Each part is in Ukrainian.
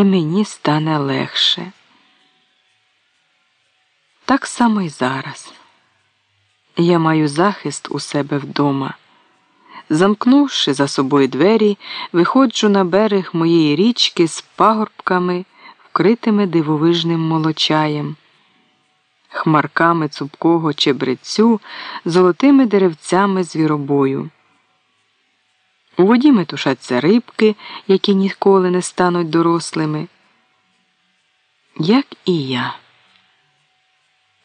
і мені стане легше. Так само й зараз. Я маю захист у себе вдома. Замкнувши за собою двері, виходжу на берег моєї річки з пагорбками, вкритими дивовижним молочаєм, хмарками цупкого чебрецю, золотими деревцями звіробою. У воді метушаться рибки, які ніколи не стануть дорослими. Як і я.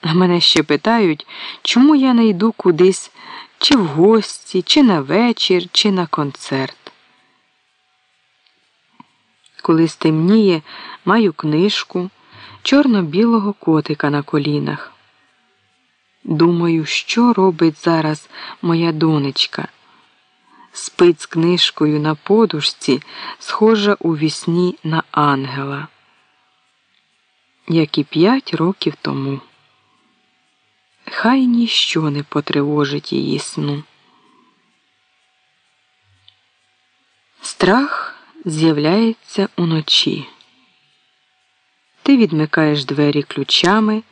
Мене ще питають, чому я не йду кудись чи в гості, чи на вечір, чи на концерт. Коли стемніє, маю книжку чорно-білого котика на колінах. Думаю, що робить зараз моя донечка. Спить з книжкою на подушці, схожа у вісні на ангела, як і п'ять років тому. Хай ніщо не потривожить її сну. Страх з'являється уночі. Ти відмикаєш двері ключами,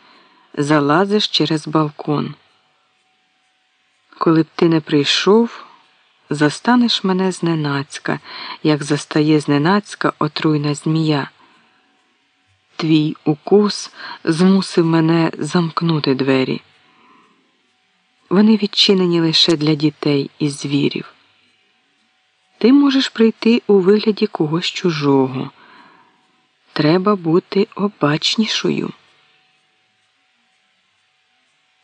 залазиш через балкон. Коли б ти не прийшов, застанеш мене зненацька, як застає зненацька отруйна змія. Твій укус змусив мене замкнути двері. Вони відчинені лише для дітей і звірів. Ти можеш прийти у вигляді когось чужого. Треба бути обачнішою.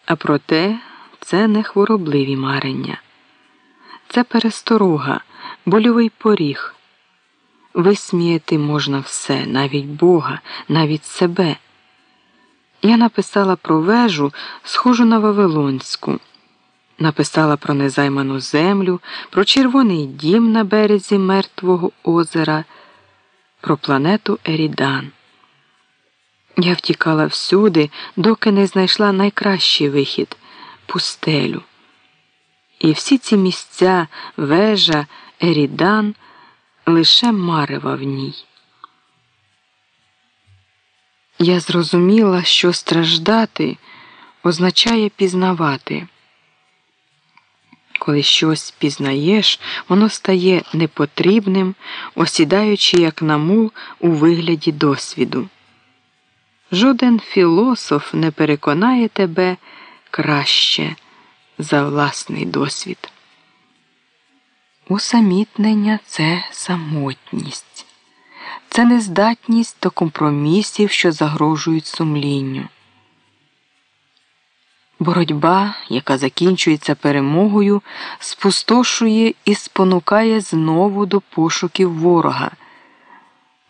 А проте це не хворобливі марення, це пересторога, больовий поріг. Висміяти можна все, навіть Бога, навіть себе. Я написала про вежу, схожу на Вавилонську. Написала про незайману землю, про червоний дім на березі Мертвого озера, про планету Ерідан. Я втікала всюди, доки не знайшла найкращий вихід пустелю. І всі ці місця, вежа, Ерідан лише марева в ній. Я зрозуміла, що страждати означає пізнавати. Коли щось пізнаєш, воно стає непотрібним, осідаючи як на мул у вигляді досвіду. Жоден філософ не переконає тебе краще за власний досвід. Усамітнення це самотність, це нездатність до компромісів, що загрожують сумлінню. Боротьба, яка закінчується перемогою, спустошує і спонукає знову до пошуків ворога.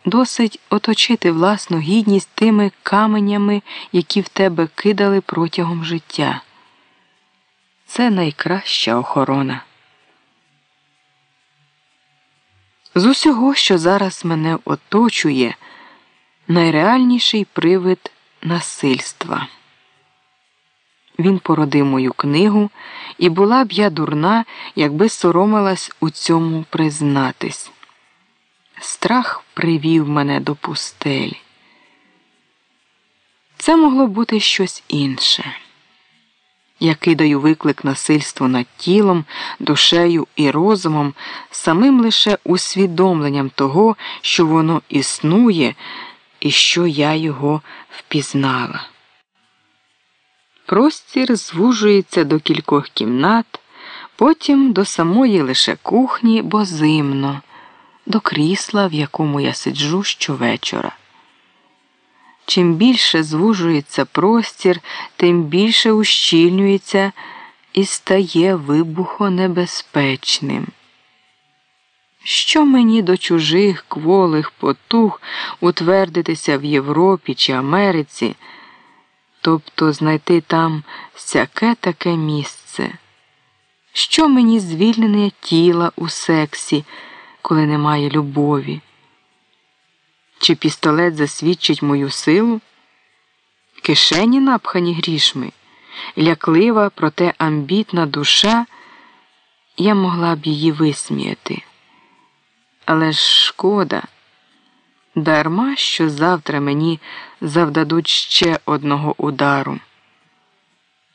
Досить оточити власну гідність тими каменями, які в тебе кидали протягом життя. Це найкраща охорона. З усього, що зараз мене оточує, найреальніший привид насильства. Він породив мою книгу, і була б я дурна, якби соромилась у цьому признатись. Страх привів мене до пустелі. Це могло бути щось інше. Я кидаю виклик насильству над тілом, душею і розумом, самим лише усвідомленням того, що воно існує і що я його впізнала. Простір звужується до кількох кімнат, потім до самої лише кухні, бо зимно, до крісла, в якому я сиджу щовечора. Чим більше звужується простір, тим більше ущільнюється і стає вибухонебезпечним. Що мені до чужих кволих потуг утвердитися в Європі чи Америці? тобто знайти там всяке таке місце. Що мені звільнення тіла у сексі, коли немає любові? Чи пістолет засвідчить мою силу? Кишені напхані грішми, ляклива, проте амбітна душа, я могла б її висміяти. Але ж шкода, Дарма що завтра мені завдадуть ще одного удару.